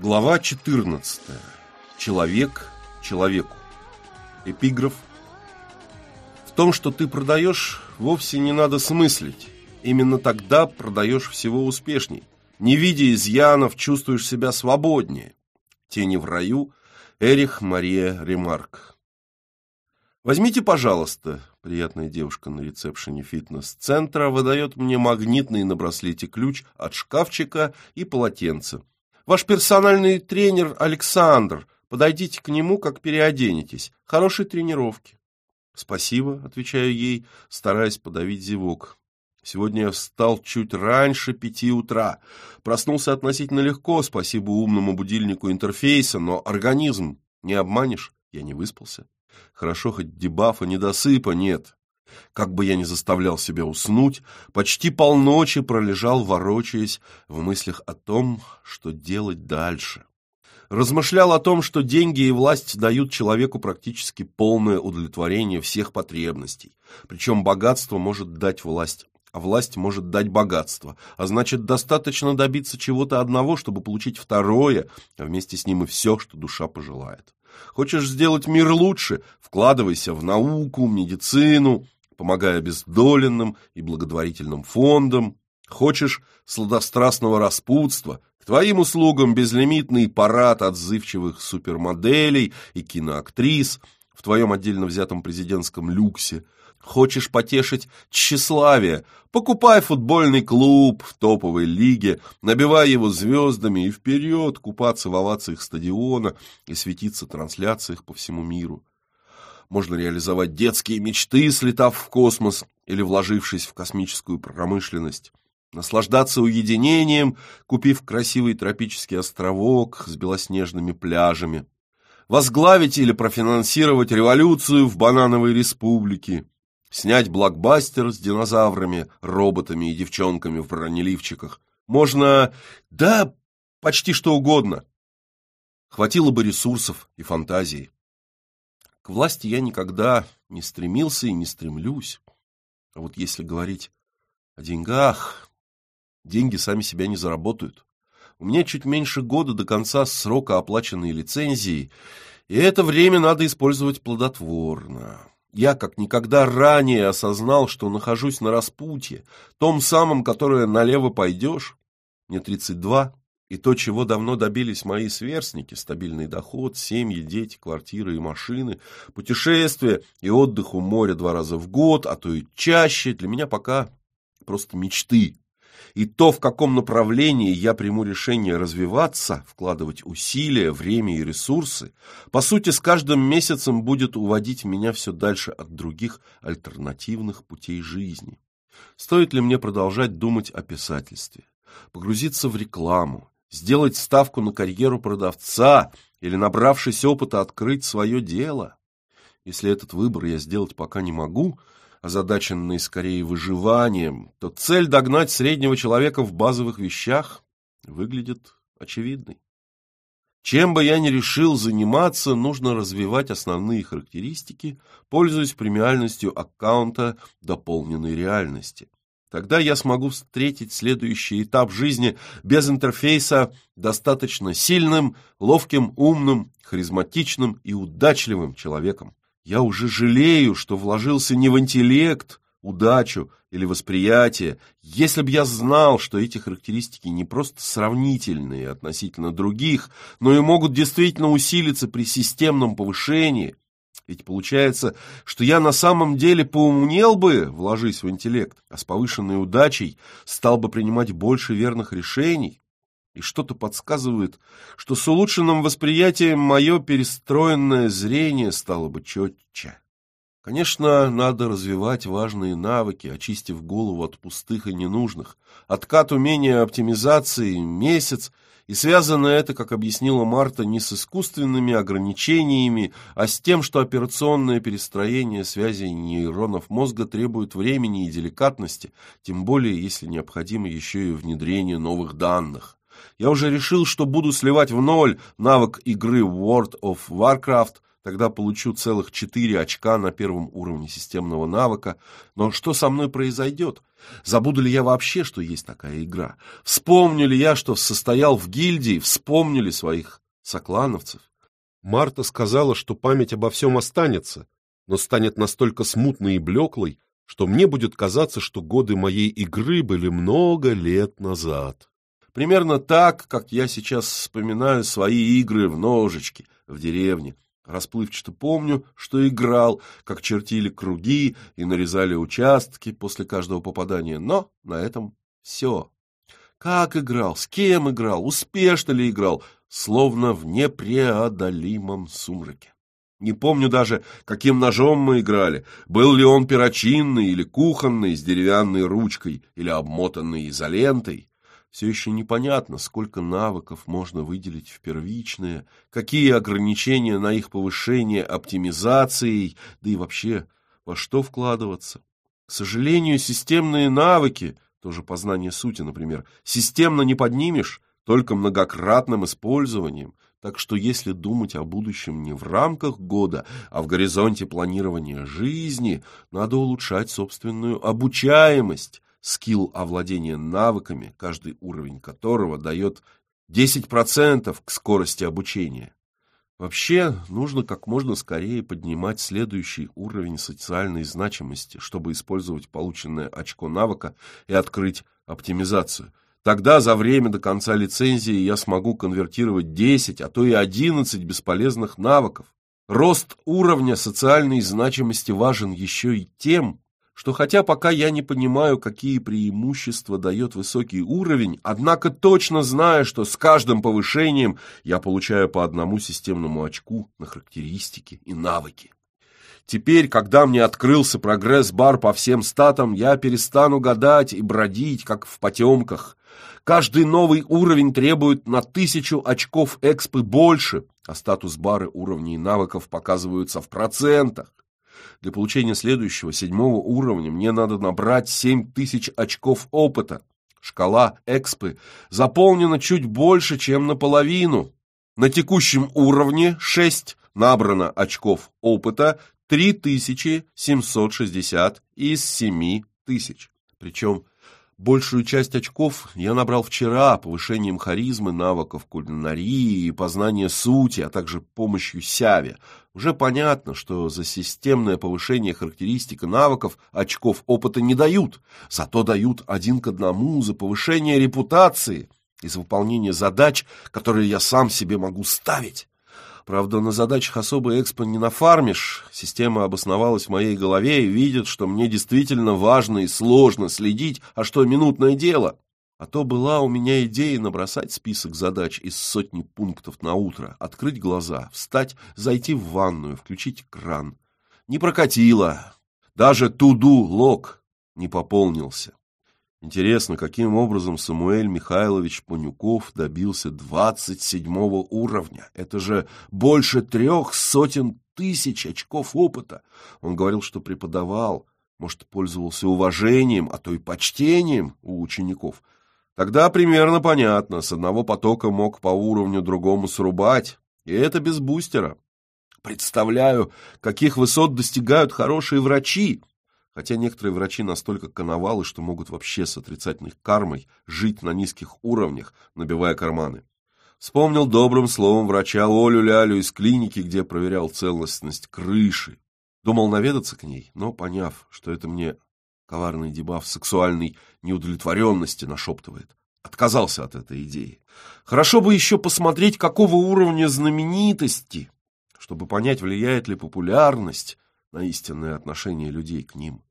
Глава 14. Человек человеку. Эпиграф. В том, что ты продаешь, вовсе не надо смыслить. Именно тогда продаешь всего успешней. Не видя изъянов, чувствуешь себя свободнее. Тени в раю. Эрих Мария Ремарк. Возьмите, пожалуйста, приятная девушка на ресепшене фитнес-центра выдает мне магнитный на браслете ключ от шкафчика и полотенце. Ваш персональный тренер Александр. Подойдите к нему, как переоденетесь. Хорошей тренировки. Спасибо, отвечаю ей, стараясь подавить зевок. Сегодня я встал чуть раньше пяти утра. Проснулся относительно легко, спасибо умному будильнику интерфейса, но организм не обманешь, я не выспался. Хорошо, хоть дебафа, недосыпа нет. Как бы я ни заставлял себя уснуть, почти полночи пролежал, ворочаясь в мыслях о том, что делать дальше. Размышлял о том, что деньги и власть дают человеку практически полное удовлетворение всех потребностей. Причем богатство может дать власть, а власть может дать богатство. А значит, достаточно добиться чего-то одного, чтобы получить второе, а вместе с ним и все, что душа пожелает. Хочешь сделать мир лучше? Вкладывайся в науку, медицину, помогая обездоленным и благотворительным фондам. Хочешь сладострастного распутства? К твоим услугам безлимитный парад отзывчивых супермоделей и киноактрис в твоем отдельно взятом президентском люксе. Хочешь потешить тщеславие? Покупай футбольный клуб в топовой лиге, набивай его звездами и вперед купаться в овациях стадиона и светиться трансляциях по всему миру. Можно реализовать детские мечты, слетав в космос или вложившись в космическую промышленность. Наслаждаться уединением, купив красивый тропический островок с белоснежными пляжами. Возглавить или профинансировать революцию в банановой республике. Снять блокбастер с динозаврами, роботами и девчонками в бронеливчиках. Можно... да, почти что угодно. Хватило бы ресурсов и фантазии. К власти я никогда не стремился и не стремлюсь. А вот если говорить о деньгах, деньги сами себя не заработают. У меня чуть меньше года до конца срока оплаченной лицензии, и это время надо использовать плодотворно. Я как никогда ранее осознал, что нахожусь на распутье, том самом, которое налево пойдешь. Мне 32, и то, чего давно добились мои сверстники, стабильный доход, семьи, дети, квартиры и машины, путешествия и отдых у моря два раза в год, а то и чаще, для меня пока просто мечты. И то, в каком направлении я приму решение развиваться, вкладывать усилия, время и ресурсы, по сути, с каждым месяцем будет уводить меня все дальше от других альтернативных путей жизни. Стоит ли мне продолжать думать о писательстве? Погрузиться в рекламу, сделать ставку на карьеру продавца или, набравшись опыта, открыть свое дело. Если этот выбор я сделать пока не могу, озадаченный скорее выживанием, то цель догнать среднего человека в базовых вещах выглядит очевидной. Чем бы я ни решил заниматься, нужно развивать основные характеристики, пользуясь премиальностью аккаунта дополненной реальности. Тогда я смогу встретить следующий этап жизни без интерфейса достаточно сильным, ловким, умным, харизматичным и удачливым человеком. Я уже жалею, что вложился не в интеллект, удачу или восприятие, если бы я знал, что эти характеристики не просто сравнительные относительно других, но и могут действительно усилиться при системном повышении – ведь получается, что я на самом деле поумнел бы, вложись в интеллект, а с повышенной удачей стал бы принимать больше верных решений. И что-то подсказывает, что с улучшенным восприятием мое перестроенное зрение стало бы четче. Конечно, надо развивать важные навыки, очистив голову от пустых и ненужных. Откат умения оптимизации – месяц – и связано это, как объяснила Марта, не с искусственными ограничениями, а с тем, что операционное перестроение связей нейронов мозга требует времени и деликатности, тем более, если необходимо еще и внедрение новых данных. Я уже решил, что буду сливать в ноль навык игры World of Warcraft, Тогда получу целых четыре очка на первом уровне системного навыка. Но что со мной произойдет? Забуду ли я вообще, что есть такая игра? Вспомню ли я, что состоял в гильдии? Вспомню ли своих соклановцев? Марта сказала, что память обо всем останется, но станет настолько смутной и блеклой, что мне будет казаться, что годы моей игры были много лет назад. Примерно так, как я сейчас вспоминаю свои игры в ножички в деревне. Расплывчато помню, что играл, как чертили круги и нарезали участки после каждого попадания, но на этом все. Как играл, с кем играл, успешно ли играл, словно в непреодолимом сумраке. Не помню даже, каким ножом мы играли, был ли он перочинный или кухонный, с деревянной ручкой или обмотанный изолентой. Все еще непонятно, сколько навыков можно выделить в первичные, какие ограничения на их повышение оптимизацией, да и вообще, во что вкладываться. К сожалению, системные навыки, тоже познание сути, например, системно не поднимешь, только многократным использованием, так что если думать о будущем не в рамках года, а в горизонте планирования жизни, надо улучшать собственную обучаемость, скилл овладения навыками, каждый уровень которого дает 10% к скорости обучения. Вообще, нужно как можно скорее поднимать следующий уровень социальной значимости, чтобы использовать полученное очко навыка и открыть оптимизацию. Тогда за время до конца лицензии я смогу конвертировать 10, а то и 11 бесполезных навыков. Рост уровня социальной значимости важен еще и тем, что хотя пока я не понимаю, какие преимущества дает высокий уровень, однако точно знаю, что с каждым повышением я получаю по одному системному очку на характеристики и навыки. Теперь, когда мне открылся прогресс-бар по всем статам, я перестану гадать и бродить, как в потемках. Каждый новый уровень требует на тысячу очков экспы больше, а статус-бары уровней навыков показываются в процентах. Для получения следующего, седьмого уровня, мне надо набрать 7000 очков опыта. Шкала экспы заполнена чуть больше, чем наполовину. На текущем уровне 6 набрано очков опыта 3760 из 7000. Причем Большую часть очков я набрал вчера повышением харизмы, навыков кулинарии и познания сути, а также помощью Сяве. Уже понятно, что за системное повышение характеристик и навыков очков опыта не дают, зато дают один к одному за повышение репутации и за выполнение задач, которые я сам себе могу ставить. Правда, на задачах особо экспо не нафармишь. Система обосновалась в моей голове и видит, что мне действительно важно и сложно следить, а что минутное дело. А то была у меня идея набросать список задач из сотни пунктов на утро, открыть глаза, встать, зайти в ванную, включить кран. Не прокатило. Даже туду лог не пополнился. Интересно, каким образом Самуэль Михайлович Панюков добился 27-го уровня? Это же больше трех сотен тысяч очков опыта. Он говорил, что преподавал, может, пользовался уважением, а то и почтением у учеников. Тогда примерно понятно, с одного потока мог по уровню другому срубать, и это без бустера. Представляю, каких высот достигают хорошие врачи, хотя некоторые врачи настолько коновалы, что могут вообще с отрицательной кармой жить на низких уровнях, набивая карманы. Вспомнил добрым словом врача Олю Лялю из клиники, где проверял целостность крыши. Думал наведаться к ней, но, поняв, что это мне коварный дебаф сексуальной неудовлетворенности нашептывает, отказался от этой идеи. Хорошо бы еще посмотреть, какого уровня знаменитости, чтобы понять, влияет ли популярность на истинное отношение людей к ним.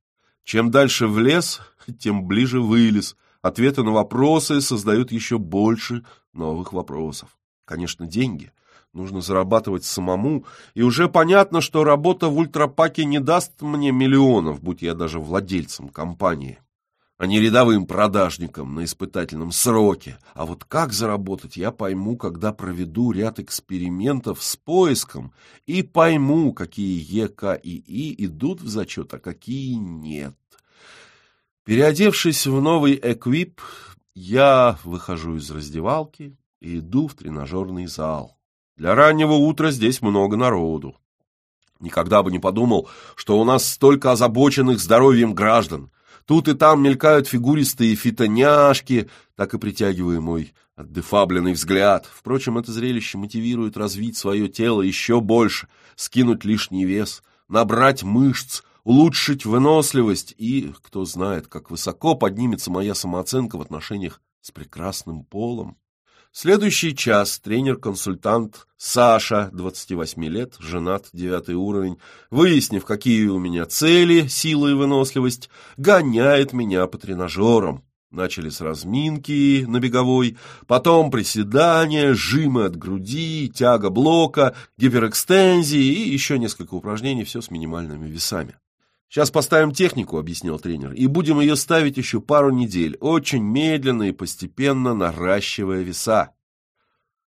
Чем дальше в лес, тем ближе вылез. Ответы на вопросы создают еще больше новых вопросов. Конечно, деньги. Нужно зарабатывать самому, и уже понятно, что работа в ультрапаке не даст мне миллионов, будь я даже владельцем компании а не рядовым продажником на испытательном сроке. А вот как заработать, я пойму, когда проведу ряд экспериментов с поиском и пойму, какие ЕК и И идут в зачет, а какие нет. Переодевшись в новый эквип, я выхожу из раздевалки и иду в тренажерный зал. Для раннего утра здесь много народу. Никогда бы не подумал, что у нас столько озабоченных здоровьем граждан. Тут и там мелькают фигуристые фитоняшки, так и притягивая мой отдефабленный взгляд. Впрочем, это зрелище мотивирует развить свое тело еще больше, скинуть лишний вес, набрать мышц, улучшить выносливость и, кто знает, как высоко поднимется моя самооценка в отношениях с прекрасным полом. Следующий час тренер-консультант Саша, 28 лет, женат, девятый уровень, выяснив, какие у меня цели, сила и выносливость, гоняет меня по тренажерам. Начали с разминки на беговой, потом приседания, жимы от груди, тяга блока, гиперэкстензии и еще несколько упражнений, все с минимальными весами. «Сейчас поставим технику», — объяснил тренер, «и будем ее ставить еще пару недель, очень медленно и постепенно наращивая веса».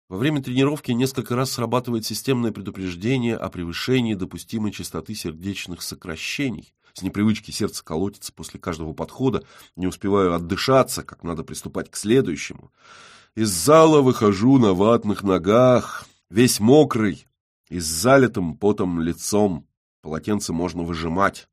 Во время тренировки несколько раз срабатывает системное предупреждение о превышении допустимой частоты сердечных сокращений. С непривычки сердце колотится после каждого подхода, не успеваю отдышаться, как надо приступать к следующему. Из зала выхожу на ватных ногах, весь мокрый и с залитым потом лицом. Полотенце можно выжимать.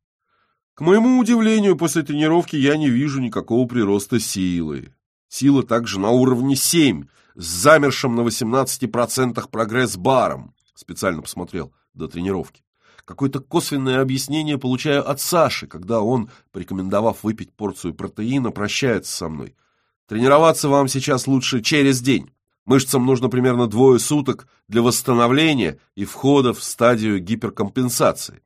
К моему удивлению, после тренировки я не вижу никакого прироста силы. Сила также на уровне 7, с замершим на 18% прогресс-баром. Специально посмотрел до тренировки. Какое-то косвенное объяснение получаю от Саши, когда он, порекомендовав выпить порцию протеина, прощается со мной. Тренироваться вам сейчас лучше через день. Мышцам нужно примерно двое суток для восстановления и входа в стадию гиперкомпенсации.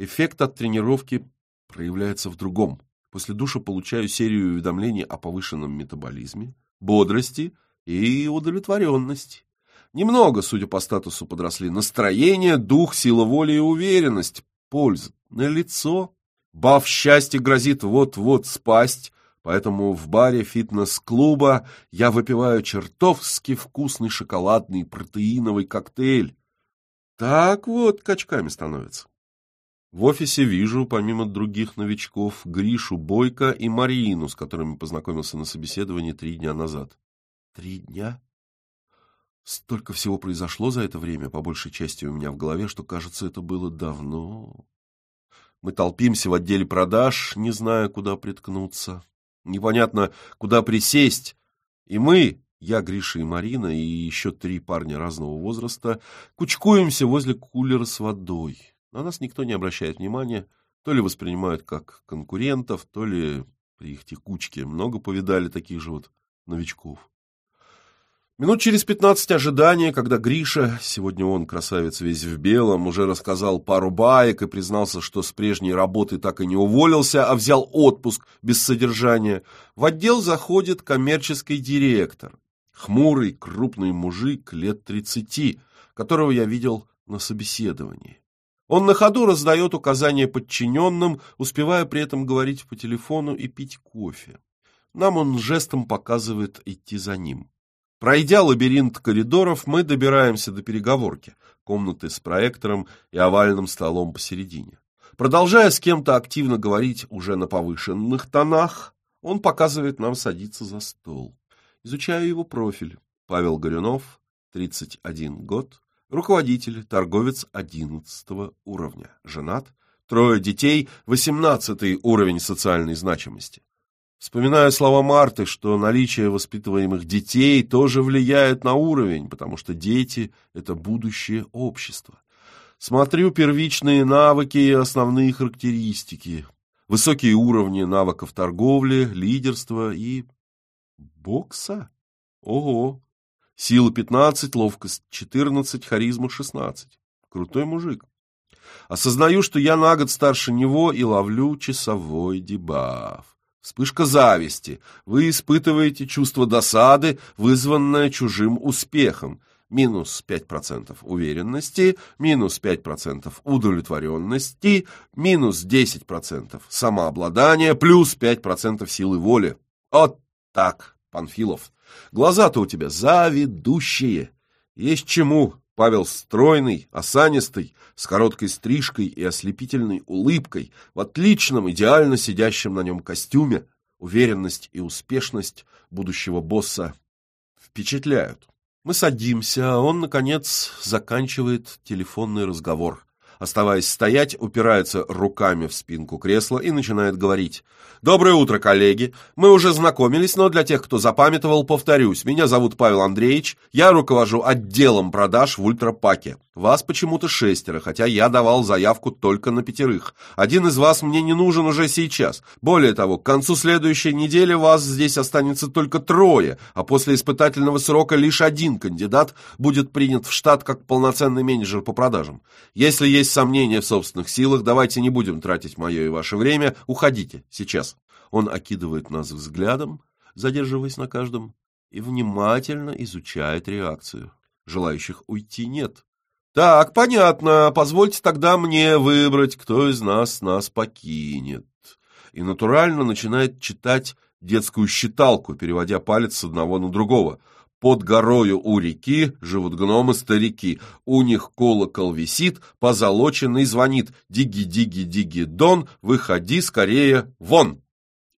Эффект от тренировки проявляется в другом. После душа получаю серию уведомлений о повышенном метаболизме, бодрости и удовлетворенности. Немного, судя по статусу, подросли настроение, дух, сила воли и уверенность. Польза на лицо. Баф счастья грозит вот-вот спасть, поэтому в баре фитнес-клуба я выпиваю чертовски вкусный шоколадный протеиновый коктейль. Так вот качками становится. В офисе вижу, помимо других новичков, Гришу Бойко и Марину, с которыми познакомился на собеседовании три дня назад. Три дня? Столько всего произошло за это время, по большей части у меня в голове, что, кажется, это было давно. Мы толпимся в отделе продаж, не зная, куда приткнуться. Непонятно, куда присесть. И мы, я, Гриша и Марина, и еще три парня разного возраста, кучкуемся возле кулера с водой. На нас никто не обращает внимания, то ли воспринимают как конкурентов, то ли при их текучке много повидали таких же вот новичков. Минут через пятнадцать ожидания, когда Гриша, сегодня он, красавец весь в белом, уже рассказал пару баек и признался, что с прежней работы так и не уволился, а взял отпуск без содержания, в отдел заходит коммерческий директор, хмурый, крупный мужик лет тридцати, которого я видел на собеседовании. Он на ходу раздает указания подчиненным, успевая при этом говорить по телефону и пить кофе. Нам он жестом показывает идти за ним. Пройдя лабиринт коридоров, мы добираемся до переговорки, комнаты с проектором и овальным столом посередине. Продолжая с кем-то активно говорить уже на повышенных тонах, он показывает нам садиться за стол. Изучаю его профиль. Павел Горюнов, 31 год, Руководитель, торговец 11 уровня, женат, трое детей, 18 уровень социальной значимости. Вспоминаю слова Марты, что наличие воспитываемых детей тоже влияет на уровень, потому что дети – это будущее общества. Смотрю первичные навыки и основные характеристики. Высокие уровни навыков торговли, лидерства и... бокса? Ого! Сила 15, ловкость 14, харизма 16. Крутой мужик. Осознаю, что я на год старше него и ловлю часовой дебаф. Вспышка зависти. Вы испытываете чувство досады, вызванное чужим успехом. Минус 5% уверенности, минус 5% удовлетворенности, минус 10% самообладания, плюс 5% силы воли. Вот так, Панфилов. Глаза-то у тебя заведущие. Есть чему. Павел стройный, осанистый, с короткой стрижкой и ослепительной улыбкой, в отличном, идеально сидящем на нем костюме. Уверенность и успешность будущего босса впечатляют. Мы садимся, а он, наконец, заканчивает телефонный разговор. Оставаясь стоять, упирается руками в спинку кресла и начинает говорить. «Доброе утро, коллеги! Мы уже знакомились, но для тех, кто запамятовал, повторюсь. Меня зовут Павел Андреевич, я руковожу отделом продаж в Ультрапаке. Вас почему-то шестеро, хотя я давал заявку только на пятерых. Один из вас мне не нужен уже сейчас. Более того, к концу следующей недели вас здесь останется только трое, а после испытательного срока лишь один кандидат будет принят в штат как полноценный менеджер по продажам. Если есть сомнения в собственных силах, давайте не будем тратить мое и ваше время, уходите сейчас. Он окидывает нас взглядом, задерживаясь на каждом, и внимательно изучает реакцию. Желающих уйти нет. Так, понятно. Позвольте тогда мне выбрать, кто из нас нас покинет. И натурально начинает читать детскую считалку, переводя палец с одного на другого. Под горою у реки живут гномы-старики. У них колокол висит, позолоченный звонит. Диги-диги-диги-дон, выходи скорее вон!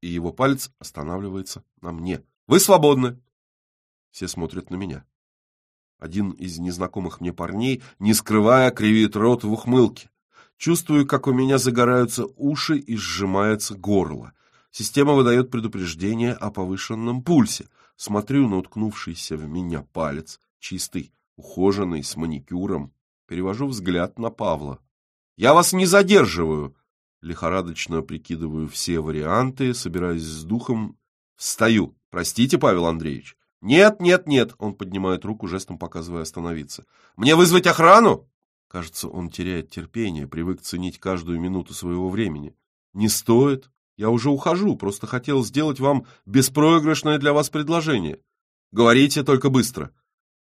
и его палец останавливается на мне. «Вы свободны!» Все смотрят на меня. Один из незнакомых мне парней, не скрывая, кривит рот в ухмылке. Чувствую, как у меня загораются уши и сжимается горло. Система выдает предупреждение о повышенном пульсе. Смотрю на уткнувшийся в меня палец, чистый, ухоженный, с маникюром. Перевожу взгляд на Павла. «Я вас не задерживаю!» Лихорадочно прикидываю все варианты, собираюсь с духом. Встаю. Простите, Павел Андреевич. Нет, нет, нет. Он поднимает руку, жестом показывая остановиться. Мне вызвать охрану? Кажется, он теряет терпение, привык ценить каждую минуту своего времени. Не стоит. Я уже ухожу, просто хотел сделать вам беспроигрышное для вас предложение. Говорите только быстро.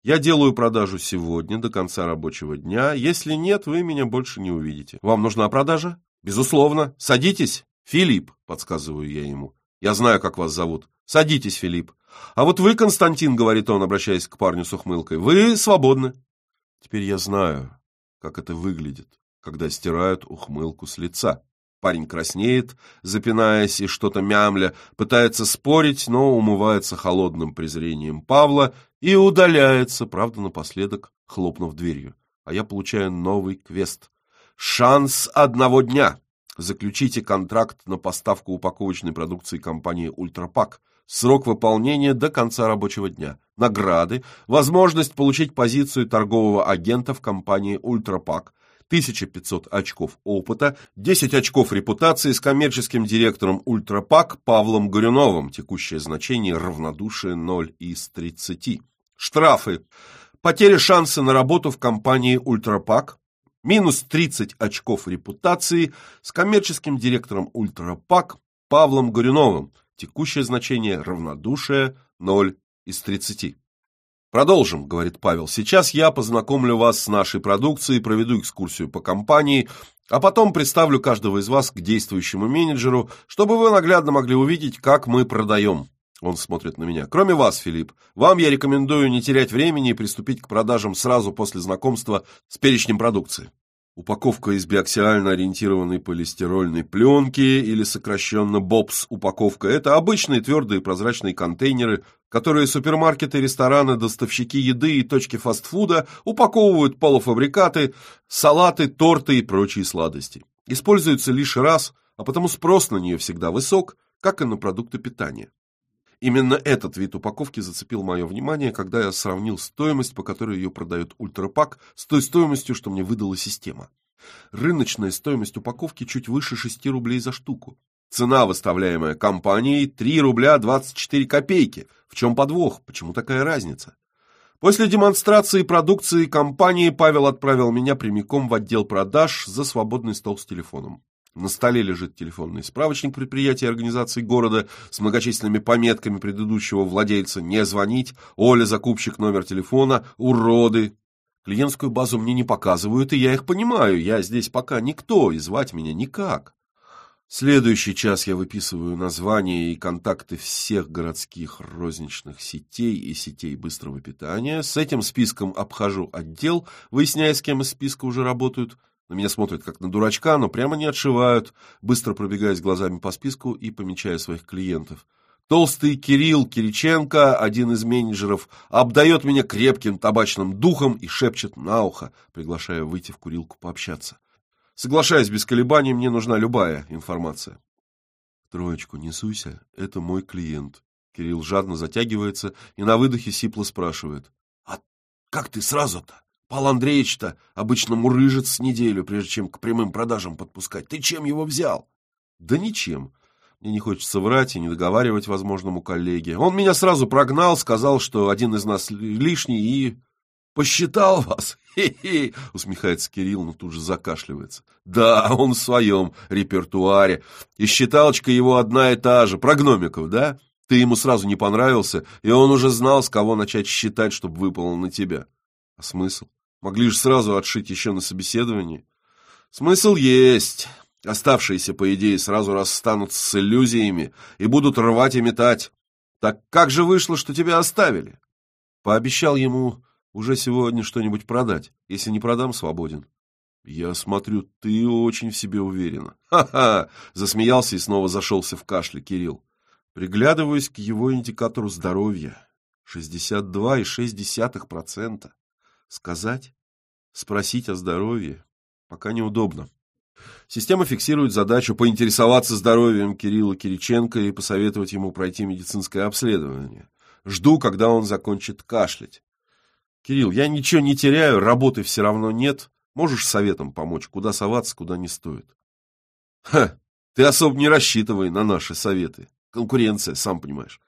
Я делаю продажу сегодня, до конца рабочего дня. Если нет, вы меня больше не увидите. Вам нужна продажа? «Безусловно. Садитесь, Филипп», — подсказываю я ему. «Я знаю, как вас зовут. Садитесь, Филипп. А вот вы, Константин, — говорит он, обращаясь к парню с ухмылкой, — вы свободны». Теперь я знаю, как это выглядит, когда стирают ухмылку с лица. Парень краснеет, запинаясь и что-то мямля, пытается спорить, но умывается холодным презрением Павла и удаляется, правда, напоследок хлопнув дверью. А я получаю новый квест Шанс одного дня. Заключите контракт на поставку упаковочной продукции компании «Ультрапак». Срок выполнения до конца рабочего дня. Награды. Возможность получить позицию торгового агента в компании «Ультрапак». 1500 очков опыта, 10 очков репутации с коммерческим директором «Ультрапак» Павлом Горюновым. Текущее значение равнодушие 0 из 30. Штрафы. Потеря шанса на работу в компании «Ультрапак» минус 30 очков репутации с коммерческим директором Ультрапак Павлом Горюновым. Текущее значение равнодушие 0 из 30. Продолжим, говорит Павел. Сейчас я познакомлю вас с нашей продукцией, проведу экскурсию по компании, а потом представлю каждого из вас к действующему менеджеру, чтобы вы наглядно могли увидеть, как мы продаем. Он смотрит на меня. Кроме вас, Филипп, вам я рекомендую не терять времени и приступить к продажам сразу после знакомства с перечнем продукции. Упаковка из биоксиально ориентированной полистирольной пленки или сокращенно БОПС упаковка – это обычные твердые прозрачные контейнеры, которые супермаркеты, рестораны, доставщики еды и точки фастфуда упаковывают полуфабрикаты, салаты, торты и прочие сладости. Используется лишь раз, а потому спрос на нее всегда высок, как и на продукты питания. Именно этот вид упаковки зацепил мое внимание, когда я сравнил стоимость, по которой ее продают Ультрапак, с той стоимостью, что мне выдала система. Рыночная стоимость упаковки чуть выше 6 рублей за штуку. Цена, выставляемая компанией, 3 рубля 24 копейки. В чем подвох? Почему такая разница? После демонстрации продукции компании Павел отправил меня прямиком в отдел продаж за свободный стол с телефоном. На столе лежит телефонный справочник предприятия и организации города с многочисленными пометками предыдущего владельца «Не звонить», «Оля, закупщик, номер телефона», «Уроды». Клиентскую базу мне не показывают, и я их понимаю. Я здесь пока никто, и звать меня никак. Следующий час я выписываю названия и контакты всех городских розничных сетей и сетей быстрого питания. С этим списком обхожу отдел, выясняя, с кем из списка уже работают – на меня смотрят как на дурачка, но прямо не отшивают, быстро пробегаясь глазами по списку и помечая своих клиентов. Толстый Кирилл Кириченко, один из менеджеров, обдает меня крепким табачным духом и шепчет на ухо, приглашая выйти в курилку пообщаться. Соглашаюсь без колебаний, мне нужна любая информация. Троечку, не суйся, это мой клиент. Кирилл жадно затягивается и на выдохе сипло спрашивает. А как ты сразу-то? Пал Андреевич-то обычно мурыжит с неделю, прежде чем к прямым продажам подпускать. Ты чем его взял? Да ничем. Мне не хочется врать и не договаривать возможному коллеге. Он меня сразу прогнал, сказал, что один из нас лишний и... Посчитал вас? Хе-хе, усмехается Кирилл, но тут же закашливается. Да, он в своем репертуаре. И считалочка его одна и та же, про гномиков, да? Ты ему сразу не понравился, и он уже знал, с кого начать считать, чтобы выпало на тебя. А смысл? Могли же сразу отшить еще на собеседовании. Смысл есть. Оставшиеся, по идее, сразу расстанутся с иллюзиями и будут рвать и метать. Так как же вышло, что тебя оставили? Пообещал ему уже сегодня что-нибудь продать. Если не продам, свободен. Я смотрю, ты очень в себе уверена. Ха-ха! Засмеялся и снова зашелся в кашле Кирилл. Приглядываюсь к его индикатору здоровья. 62,6%. Сказать? Спросить о здоровье? Пока неудобно. Система фиксирует задачу поинтересоваться здоровьем Кирилла Кириченко и посоветовать ему пройти медицинское обследование. Жду, когда он закончит кашлять. Кирилл, я ничего не теряю, работы все равно нет. Можешь советом помочь, куда соваться, куда не стоит? Ха, ты особо не рассчитывай на наши советы. Конкуренция, сам понимаешь.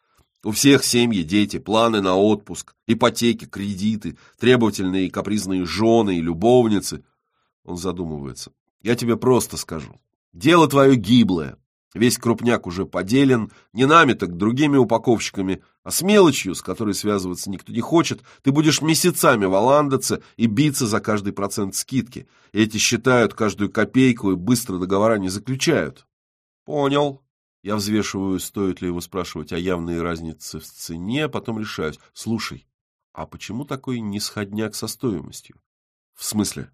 У всех семьи, дети, планы на отпуск, ипотеки, кредиты, требовательные и капризные жены и любовницы. Он задумывается. Я тебе просто скажу. Дело твое гиблое. Весь крупняк уже поделен, не нами, так другими упаковщиками, а с мелочью, с которой связываться никто не хочет, ты будешь месяцами валандаться и биться за каждый процент скидки. Эти считают каждую копейку и быстро договора не заключают. Понял, я взвешиваю, стоит ли его спрашивать о явной разнице в цене, потом решаюсь. Слушай, а почему такой нисходняк со стоимостью? В смысле?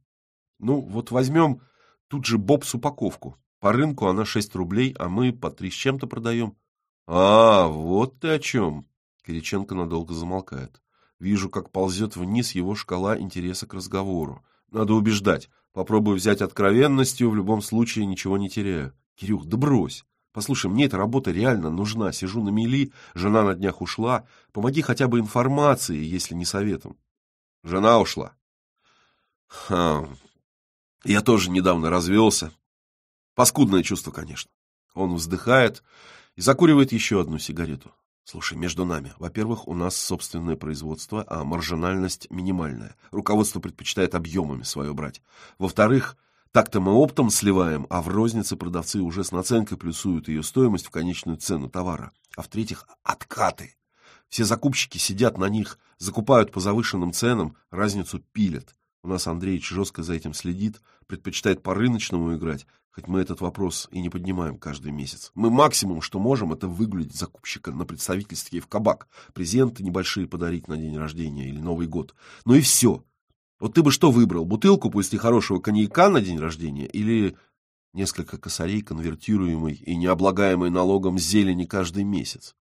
Ну, вот возьмем тут же бобс упаковку. По рынку она 6 рублей, а мы по три с чем-то продаем. А, вот ты о чем. Кириченко надолго замолкает. Вижу, как ползет вниз его шкала интереса к разговору. Надо убеждать. Попробую взять откровенностью, в любом случае ничего не теряю. Кирюх, да брось. Послушай, мне эта работа реально нужна. Сижу на мели, жена на днях ушла. Помоги хотя бы информацией, если не советом. Жена ушла. Ха. Я тоже недавно развелся. Паскудное чувство, конечно. Он вздыхает и закуривает еще одну сигарету. Слушай, между нами. Во-первых, у нас собственное производство, а маржинальность минимальная. Руководство предпочитает объемами свое брать. Во-вторых, так-то мы оптом сливаем, а в рознице продавцы уже с наценкой плюсуют ее стоимость в конечную цену товара. А в-третьих, откаты. Все закупщики сидят на них, закупают по завышенным ценам, разницу пилят. У нас Андреевич жестко за этим следит, предпочитает по-рыночному играть, хоть мы этот вопрос и не поднимаем каждый месяц. Мы максимум, что можем, это выглядеть закупщика на представительстве в кабак, презенты небольшие подарить на день рождения или Новый год. Ну и все. Вот ты бы что выбрал, бутылку после хорошего коньяка на день рождения или несколько косарей конвертируемой и необлагаемой налогом зелени каждый месяц?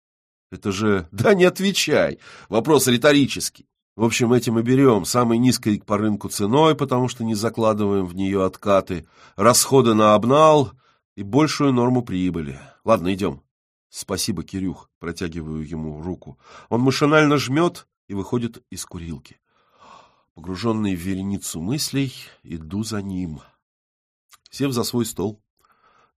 Это же... Да не отвечай! Вопрос риторический. В общем, этим и берем. Самой низкой по рынку ценой, потому что не закладываем в нее откаты, расходы на обнал и большую норму прибыли. Ладно, идем. Спасибо, Кирюх. Протягиваю ему руку. Он машинально жмет и выходит из курилки. Погруженный в вереницу мыслей, иду за ним. Сев за свой стол,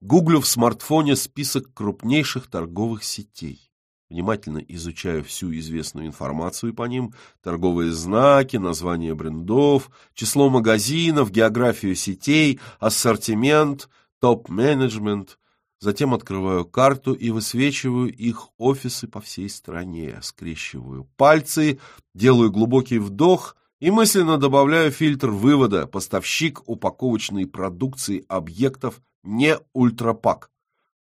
гуглю в смартфоне список крупнейших торговых сетей. Внимательно изучаю всю известную информацию по ним, торговые знаки, названия брендов, число магазинов, географию сетей, ассортимент, топ-менеджмент. Затем открываю карту и высвечиваю их офисы по всей стране. Скрещиваю пальцы, делаю глубокий вдох и мысленно добавляю фильтр вывода «Поставщик упаковочной продукции объектов не ультрапак».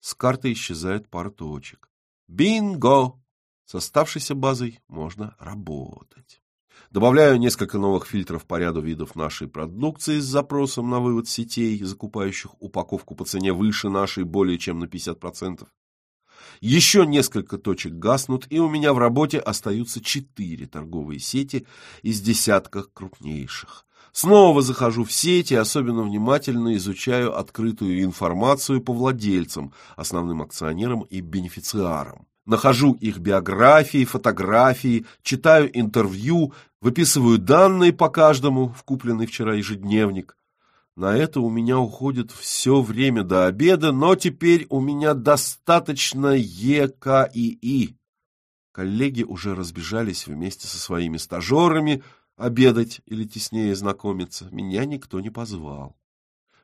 С карты исчезает пара точек. Бинго! С оставшейся базой можно работать. Добавляю несколько новых фильтров по ряду видов нашей продукции с запросом на вывод сетей, закупающих упаковку по цене выше нашей более чем на 50%. Еще несколько точек гаснут, и у меня в работе остаются четыре торговые сети из десятка крупнейших. Снова захожу в сеть и особенно внимательно изучаю открытую информацию по владельцам, основным акционерам и бенефициарам. Нахожу их биографии, фотографии, читаю интервью, выписываю данные по каждому в купленный вчера ежедневник. На это у меня уходит все время до обеда, но теперь у меня достаточно ЕКИИ. Коллеги уже разбежались вместе со своими стажерами обедать или теснее знакомиться. Меня никто не позвал.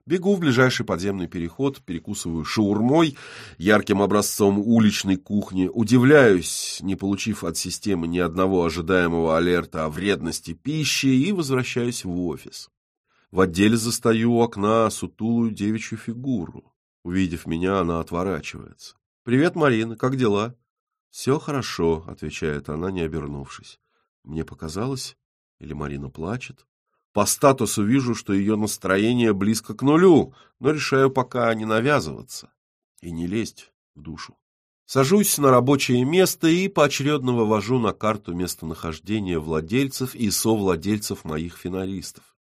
Бегу в ближайший подземный переход, перекусываю шаурмой, ярким образцом уличной кухни, удивляюсь, не получив от системы ни одного ожидаемого алерта о вредности пищи, и возвращаюсь в офис. В отделе застаю у окна сутулую девичью фигуру. Увидев меня, она отворачивается. «Привет, Марина, как дела?» «Все хорошо», — отвечает она, не обернувшись. Мне показалось, или Марина плачет. По статусу вижу, что ее настроение близко к нулю, но решаю пока не навязываться и не лезть в душу. Сажусь на рабочее место и поочередно вывожу на карту местонахождение владельцев и совладельцев моих финалистов.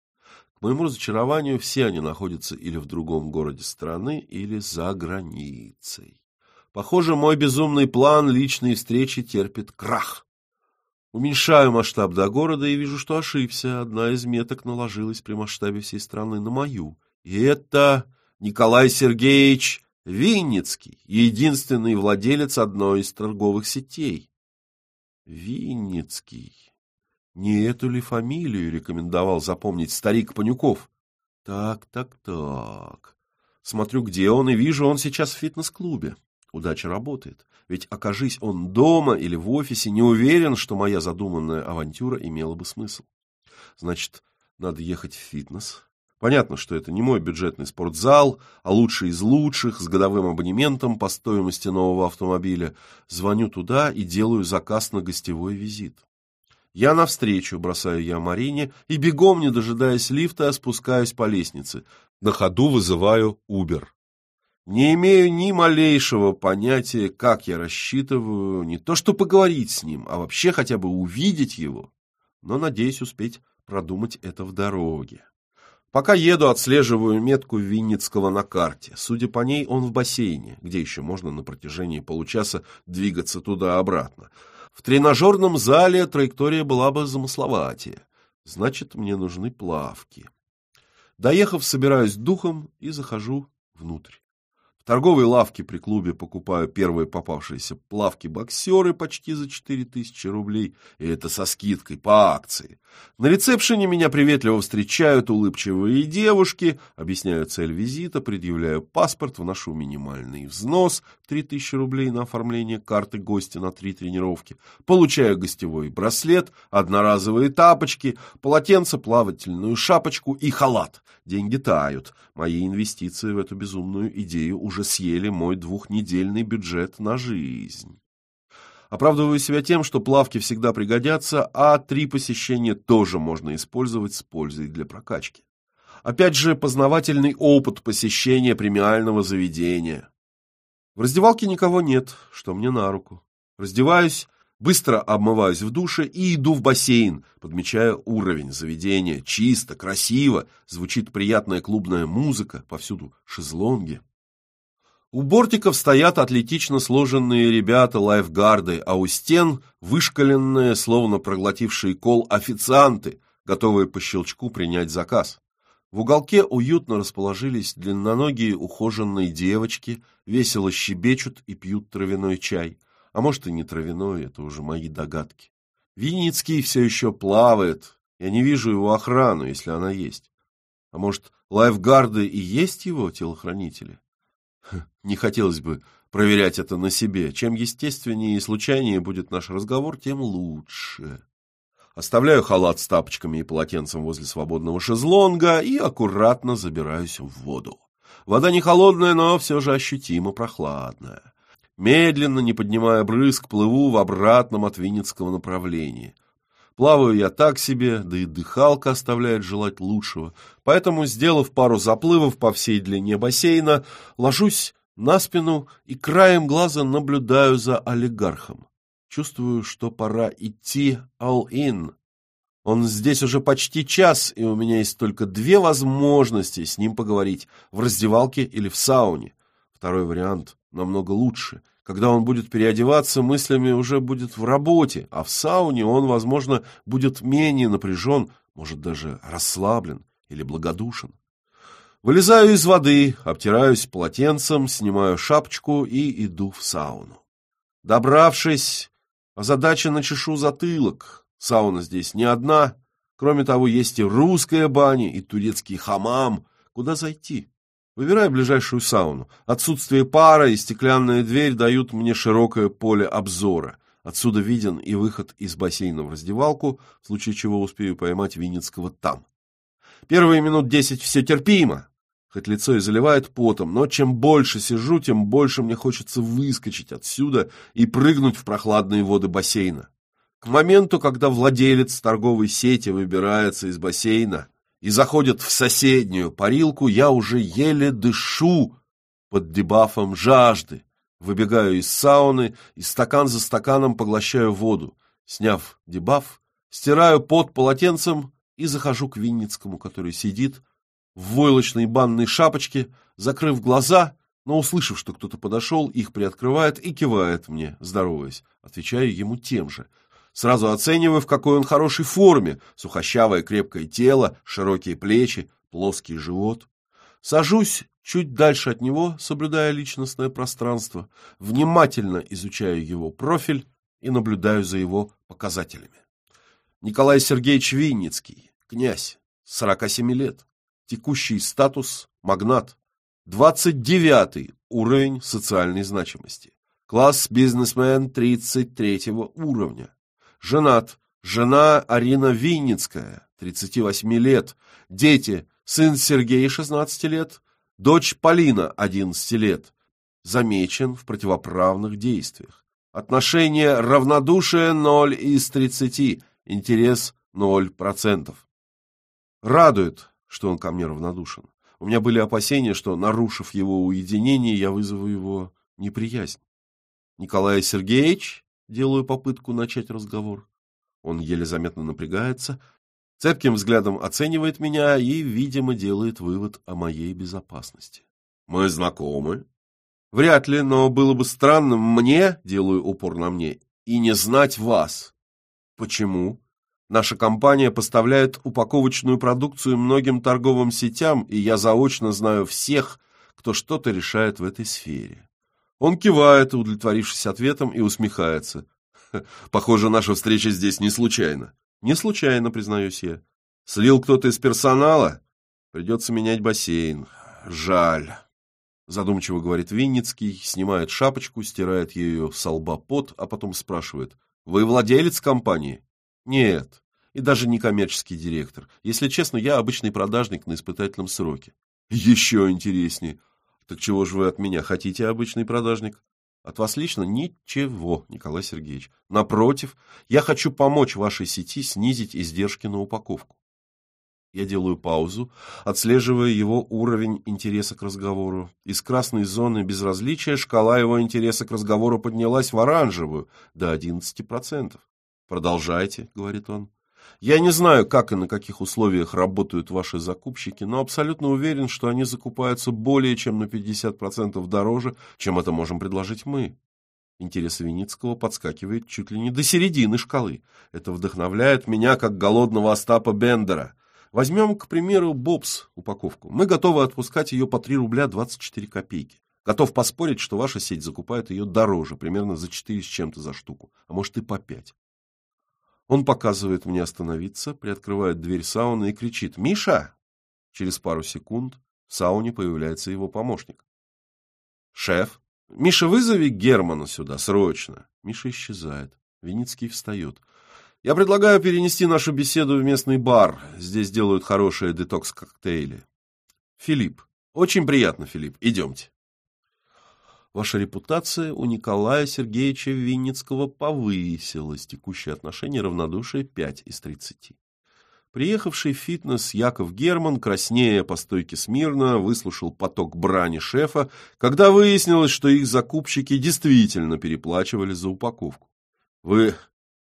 Моему разочарованию, все они находятся или в другом городе страны, или за границей. Похоже, мой безумный план личной встречи терпит крах. Уменьшаю масштаб до города и вижу, что ошибся. Одна из меток наложилась при масштабе всей страны на мою. И это Николай Сергеевич Винницкий, единственный владелец одной из торговых сетей. Винницкий. Не эту ли фамилию рекомендовал запомнить старик Панюков? Так, так, так. Смотрю, где он, и вижу, он сейчас в фитнес-клубе. Удача работает. Ведь окажись он дома или в офисе, не уверен, что моя задуманная авантюра имела бы смысл. Значит, надо ехать в фитнес. Понятно, что это не мой бюджетный спортзал, а лучший из лучших, с годовым абонементом по стоимости нового автомобиля. Звоню туда и делаю заказ на гостевой визит. Я навстречу, бросаю я Марине, и бегом, не дожидаясь лифта, спускаюсь по лестнице. На ходу вызываю Убер. Не имею ни малейшего понятия, как я рассчитываю не то что поговорить с ним, а вообще хотя бы увидеть его, но надеюсь успеть продумать это в дороге. Пока еду, отслеживаю метку Винницкого на карте. Судя по ней, он в бассейне, где еще можно на протяжении получаса двигаться туда-обратно. В тренажерном зале траектория была бы замысловатее. Значит, мне нужны плавки. Доехав, собираюсь духом и захожу внутрь. В торговой лавке при клубе покупаю первые попавшиеся плавки-боксеры почти за 4000 рублей, и это со скидкой по акции. На ресепшене меня приветливо встречают улыбчивые девушки, объясняю цель визита, предъявляю паспорт, вношу минимальный взнос 3000 рублей на оформление карты гостя на три тренировки, получаю гостевой браслет, одноразовые тапочки, полотенце, плавательную шапочку и халат. Деньги тают. Мои инвестиции в эту безумную идею уже съели мой двухнедельный бюджет на жизнь. Оправдываю себя тем, что плавки всегда пригодятся, а три посещения тоже можно использовать с пользой для прокачки. Опять же, познавательный опыт посещения премиального заведения. В раздевалке никого нет, что мне на руку. Раздеваюсь, Быстро обмываюсь в душе и иду в бассейн, подмечая уровень заведения. Чисто, красиво, звучит приятная клубная музыка, повсюду шезлонги. У бортиков стоят атлетично сложенные ребята-лайфгарды, а у стен вышкаленные, словно проглотившие кол, официанты, готовые по щелчку принять заказ. В уголке уютно расположились длинноногие ухоженные девочки, весело щебечут и пьют травяной чай. А может и не травяной, это уже мои догадки. Винницкий все еще плавает. Я не вижу его охрану, если она есть. А может, лайфгарды и есть его телохранители? Не хотелось бы проверять это на себе. Чем естественнее и случайнее будет наш разговор, тем лучше. Оставляю халат с тапочками и полотенцем возле свободного шезлонга и аккуратно забираюсь в воду. Вода не холодная, но все же ощутимо прохладная. Медленно, не поднимая брызг, плыву в обратном от Винницкого направлении. Плаваю я так себе, да и дыхалка оставляет желать лучшего. Поэтому, сделав пару заплывов по всей длине бассейна, ложусь на спину и краем глаза наблюдаю за олигархом. Чувствую, что пора идти all-in. Он здесь уже почти час, и у меня есть только две возможности с ним поговорить – в раздевалке или в сауне. Второй вариант намного лучше. Когда он будет переодеваться, мыслями уже будет в работе, а в сауне он, возможно, будет менее напряжен, может даже расслаблен или благодушен. Вылезаю из воды, обтираюсь полотенцем, снимаю шапочку и иду в сауну. Добравшись, озадаченно чешу затылок, Сауна здесь не одна. Кроме того, есть и русская баня, и турецкий хамам. Куда зайти? Выбираю ближайшую сауну. Отсутствие пара и стеклянная дверь дают мне широкое поле обзора. Отсюда виден и выход из бассейна в раздевалку, в случае чего успею поймать Винницкого там. Первые минут десять все терпимо, хоть лицо и заливает потом, но чем больше сижу, тем больше мне хочется выскочить отсюда и прыгнуть в прохладные воды бассейна. К моменту, когда владелец торговой сети выбирается из бассейна и заходит в соседнюю парилку, я уже еле дышу под дебафом жажды. Выбегаю из сауны и стакан за стаканом поглощаю воду. Сняв дебаф, стираю под полотенцем и захожу к Винницкому, который сидит в войлочной банной шапочке, закрыв глаза, но, услышав, что кто-то подошел, их приоткрывает и кивает мне, здороваясь. Отвечаю ему тем же — Сразу оцениваю, в какой он хорошей форме. Сухощавое крепкое тело, широкие плечи, плоский живот. Сажусь чуть дальше от него, соблюдая личностное пространство, внимательно изучаю его профиль и наблюдаю за его показателями. Николай Сергеевич Винницкий, князь, 47 лет, текущий статус – магнат, 29 уровень социальной значимости, класс бизнесмен 33 уровня, Женат. Жена Арина Винницкая, 38 лет. Дети. Сын Сергей, 16 лет. Дочь Полина, 11 лет. Замечен в противоправных действиях. Отношение равнодушие 0 из 30. Интерес 0%. Радует, что он ко мне равнодушен. У меня были опасения, что, нарушив его уединение, я вызову его неприязнь. Николай Сергеевич Делаю попытку начать разговор. Он еле заметно напрягается, цепким взглядом оценивает меня и, видимо, делает вывод о моей безопасности. Мы знакомы? Вряд ли, но было бы странным мне, делаю упор на мне, и не знать вас. Почему? Наша компания поставляет упаковочную продукцию многим торговым сетям, и я заочно знаю всех, кто что-то решает в этой сфере. Он кивает, удовлетворившись ответом, и усмехается. Похоже, наша встреча здесь не случайна. Не случайно, признаюсь я. Слил кто-то из персонала? Придется менять бассейн. Жаль. Задумчиво говорит Винницкий, снимает шапочку, стирает ее с лба пот, а потом спрашивает. Вы владелец компании? Нет. И даже не коммерческий директор. Если честно, я обычный продажник на испытательном сроке. Еще интереснее. Так чего же вы от меня хотите, обычный продажник? От вас лично ничего, Николай Сергеевич. Напротив, я хочу помочь вашей сети снизить издержки на упаковку. Я делаю паузу, отслеживая его уровень интереса к разговору. Из красной зоны безразличия шкала его интереса к разговору поднялась в оранжевую, до 11%. «Продолжайте», — говорит он. Я не знаю, как и на каких условиях работают ваши закупщики, но абсолютно уверен, что они закупаются более чем на 50% дороже, чем это можем предложить мы. Интерес Виницкого подскакивает чуть ли не до середины шкалы. Это вдохновляет меня, как голодного Остапа Бендера. Возьмем, к примеру, Бобс упаковку. Мы готовы отпускать ее по 3 рубля 24 копейки. Готов поспорить, что ваша сеть закупает ее дороже, примерно за 4 с чем-то за штуку, а может и по 5. Он показывает мне остановиться, приоткрывает дверь сауны и кричит «Миша!». Через пару секунд в сауне появляется его помощник. «Шеф, Миша, вызови Германа сюда, срочно!» Миша исчезает. Виницкий встает. «Я предлагаю перенести нашу беседу в местный бар. Здесь делают хорошие детокс-коктейли». «Филипп. Очень приятно, Филипп. Идемте». Ваша репутация у Николая Сергеевича Винницкого повысилась. Текущее отношение равнодушие 5 из 30. Приехавший в фитнес Яков Герман, краснея по стойке смирно, выслушал поток брани шефа, когда выяснилось, что их закупщики действительно переплачивали за упаковку. «Вы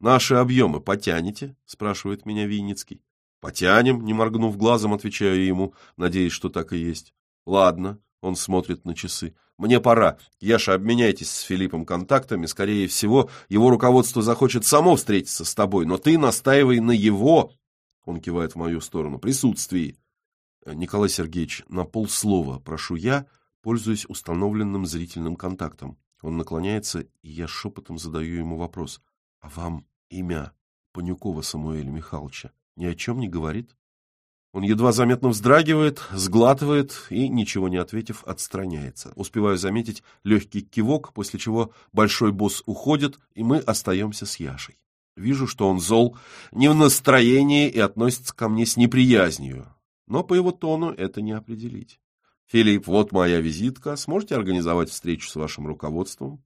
Наши объемы потянете? Спрашивает меня Винницкий. Потянем, не моргнув глазом, отвечаю ему, надеясь, что так и есть. Ладно, он смотрит на часы. Мне пора. Яша, обменяйтесь с Филиппом контактами. Скорее всего, его руководство захочет само встретиться с тобой, но ты настаивай на его, он кивает в мою сторону, присутствии. Николай Сергеевич, на полслова прошу я, пользуясь установленным зрительным контактом. Он наклоняется, и я шепотом задаю ему вопрос. А вам имя Панюкова Самуэля Михайловича ни о чем не говорит? Он едва заметно вздрагивает, сглатывает и, ничего не ответив, отстраняется. Успеваю заметить легкий кивок, после чего большой босс уходит, и мы остаемся с Яшей. Вижу, что он зол, не в настроении и относится ко мне с неприязнью. Но по его тону это не определить. «Филипп, вот моя визитка. Сможете организовать встречу с вашим руководством?»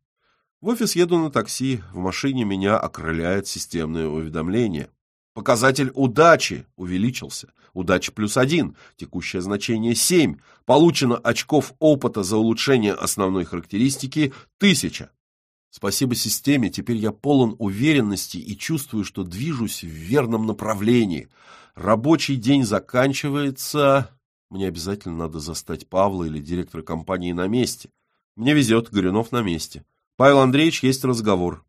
В офис еду на такси. В машине меня окрыляет системное уведомление. Показатель удачи увеличился. Удача плюс один, текущее значение семь. Получено очков опыта за улучшение основной характеристики тысяча. Спасибо системе, теперь я полон уверенности и чувствую, что движусь в верном направлении. Рабочий день заканчивается. Мне обязательно надо застать Павла или директора компании на месте. Мне везет, Горюнов на месте. Павел Андреевич, есть разговор.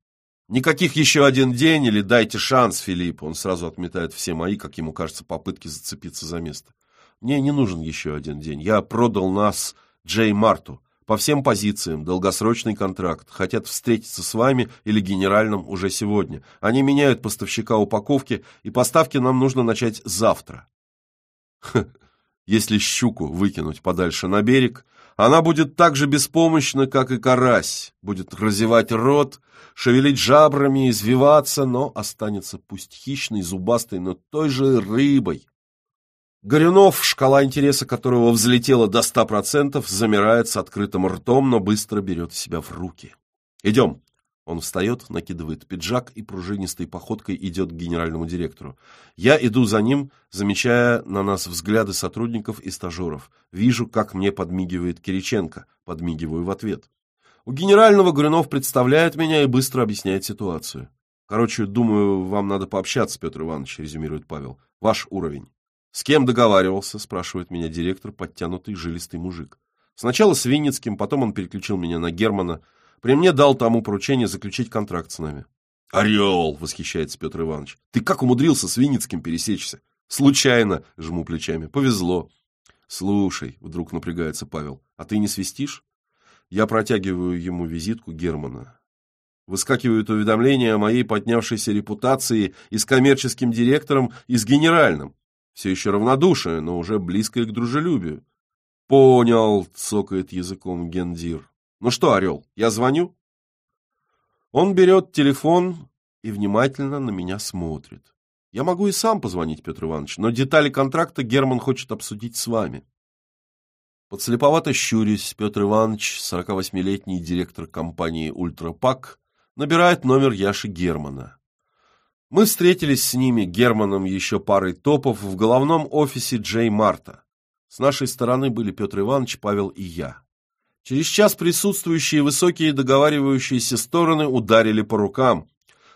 Никаких еще один день или дайте шанс, Филипп. Он сразу отметает все мои, как ему кажется, попытки зацепиться за место. Мне не нужен еще один день. Я продал нас Джей Марту. По всем позициям, долгосрочный контракт. Хотят встретиться с вами или генеральным уже сегодня. Они меняют поставщика упаковки, и поставки нам нужно начать завтра. Если щуку выкинуть подальше на берег, она будет так же беспомощна, как и карась, будет разевать рот, шевелить жабрами, извиваться, но останется пусть хищной, зубастой, но той же рыбой. Горюнов, шкала интереса которого взлетела до ста процентов, замирает с открытым ртом, но быстро берет себя в руки. «Идем!» Он встает, накидывает пиджак и пружинистой походкой идет к генеральному директору. Я иду за ним, замечая на нас взгляды сотрудников и стажеров. Вижу, как мне подмигивает Кириченко. Подмигиваю в ответ. У генерального Гринов представляет меня и быстро объясняет ситуацию. Короче, думаю, вам надо пообщаться, Петр Иванович, резюмирует Павел. Ваш уровень. С кем договаривался, спрашивает меня директор, подтянутый жилистый мужик. Сначала с Винницким, потом он переключил меня на Германа. При мне дал тому поручение заключить контракт с нами. «Орел!» — восхищается Петр Иванович. «Ты как умудрился с Винницким пересечься?» «Случайно!» — жму плечами. «Повезло!» «Слушай!» — вдруг напрягается Павел. «А ты не свистишь?» Я протягиваю ему визитку Германа. Выскакивают уведомления о моей поднявшейся репутации и с коммерческим директором, и с генеральным. Все еще равнодушие, но уже близкое к дружелюбию. «Понял», — цокает языком гендир. Ну что, Орел, я звоню? Он берет телефон и внимательно на меня смотрит. Я могу и сам позвонить, Петр Иванович, но детали контракта Герман хочет обсудить с вами. Подслеповато щурясь, Петр Иванович, 48-летний директор компании «Ультрапак», набирает номер Яши Германа. Мы встретились с ними, Германом, еще парой топов в головном офисе Джей Марта. С нашей стороны были Петр Иванович, Павел и я. Через час присутствующие высокие договаривающиеся стороны ударили по рукам.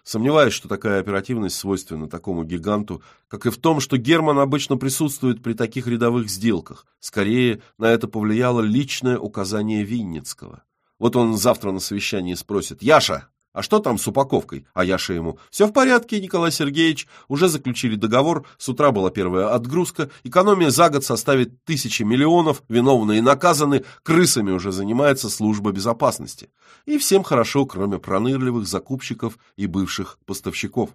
Сомневаюсь, что такая оперативность свойственна такому гиганту, как и в том, что Герман обычно присутствует при таких рядовых сделках. Скорее, на это повлияло личное указание Винницкого. Вот он завтра на совещании спросит «Яша, а что там с упаковкой? А Яша ему. Все в порядке, Николай Сергеевич. Уже заключили договор. С утра была первая отгрузка. Экономия за год составит тысячи миллионов. Виновные наказаны. Крысами уже занимается служба безопасности. И всем хорошо, кроме пронырливых закупщиков и бывших поставщиков.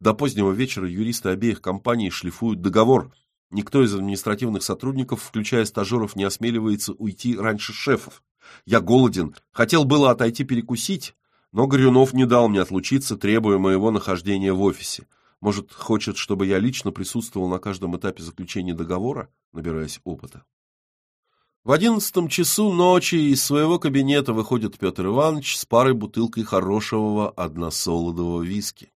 До позднего вечера юристы обеих компаний шлифуют договор. Никто из административных сотрудников, включая стажеров, не осмеливается уйти раньше шефов. Я голоден. Хотел было отойти перекусить, но Горюнов не дал мне отлучиться, требуя моего нахождения в офисе. Может, хочет, чтобы я лично присутствовал на каждом этапе заключения договора, набираясь опыта. В одиннадцатом часу ночи из своего кабинета выходит Петр Иванович с парой бутылкой хорошего односолодового виски.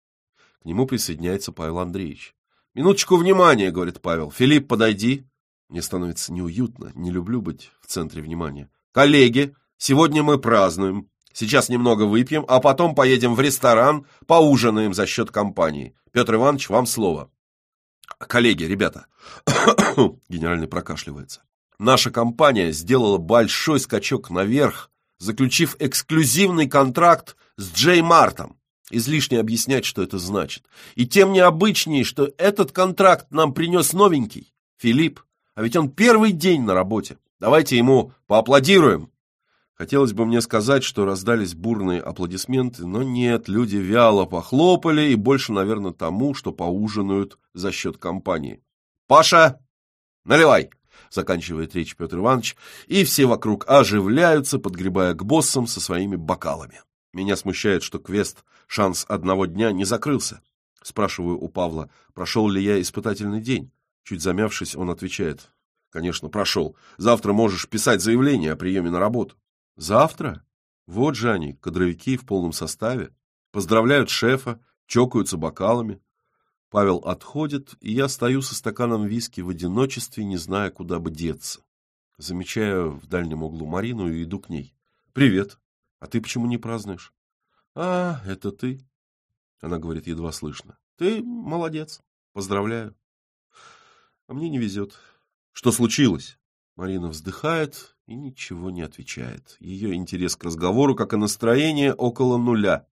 К нему присоединяется Павел Андреевич. «Минуточку внимания», — говорит Павел. «Филипп, подойди». Мне становится неуютно, не люблю быть в центре внимания. «Коллеги, сегодня мы празднуем. Сейчас немного выпьем, а потом поедем в ресторан, поужинаем за счет компании. Петр Иванович, вам слово. Коллеги, ребята, генеральный прокашливается. Наша компания сделала большой скачок наверх, заключив эксклюзивный контракт с Джей Мартом. Излишне объяснять, что это значит. И тем необычнее, что этот контракт нам принес новенький, Филипп. А ведь он первый день на работе. Давайте ему поаплодируем. Хотелось бы мне сказать, что раздались бурные аплодисменты, но нет, люди вяло похлопали и больше, наверное, тому, что поужинают за счет компании. «Паша, наливай!» — заканчивает речь Петр Иванович, и все вокруг оживляются, подгребая к боссам со своими бокалами. Меня смущает, что квест «Шанс одного дня» не закрылся. Спрашиваю у Павла, прошел ли я испытательный день. Чуть замявшись, он отвечает. «Конечно, прошел. Завтра можешь писать заявление о приеме на работу». Завтра? Вот же они, кадровики в полном составе. Поздравляют шефа, чокаются бокалами. Павел отходит, и я стою со стаканом виски в одиночестве, не зная, куда бы деться. Замечаю в дальнем углу Марину и иду к ней. «Привет. А ты почему не празднуешь?» «А, это ты?» Она говорит едва слышно. «Ты молодец. Поздравляю». А мне не везет. Что случилось? Марина вздыхает и ничего не отвечает. Ее интерес к разговору, как и настроение, около нуля.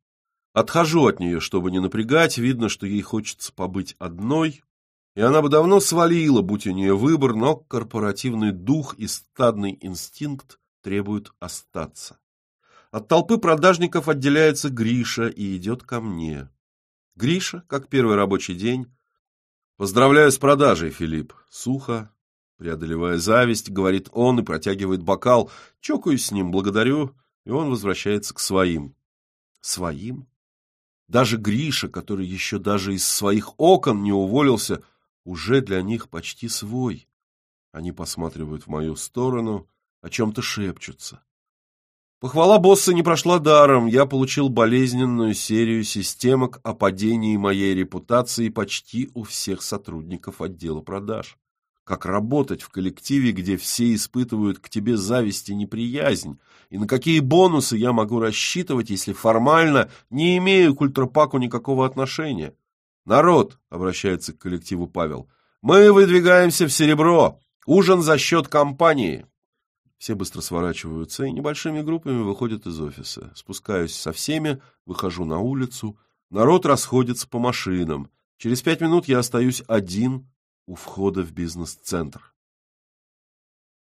Отхожу от нее, чтобы не напрягать, видно, что ей хочется побыть одной, и она бы давно свалила, будь у нее выбор, но корпоративный дух и стадный инстинкт требуют остаться. От толпы продажников отделяется Гриша и идет ко мне. Гриша, как первый рабочий день. Поздравляю с продажей, Филипп. Сухо, Преодолевая зависть, говорит он и протягивает бокал. Чокаюсь с ним, благодарю, и он возвращается к своим. Своим? Даже Гриша, который еще даже из своих окон не уволился, уже для них почти свой. Они посматривают в мою сторону, о чем-то шепчутся. Похвала босса не прошла даром. Я получил болезненную серию системок о падении моей репутации почти у всех сотрудников отдела продаж как работать в коллективе, где все испытывают к тебе зависть и неприязнь, и на какие бонусы я могу рассчитывать, если формально не имею к ультрапаку никакого отношения. «Народ», — обращается к коллективу Павел, — «мы выдвигаемся в серебро, ужин за счет компании». Все быстро сворачиваются и небольшими группами выходят из офиса. Спускаюсь со всеми, выхожу на улицу. Народ расходится по машинам. Через пять минут я остаюсь один у входа в бизнес-центр.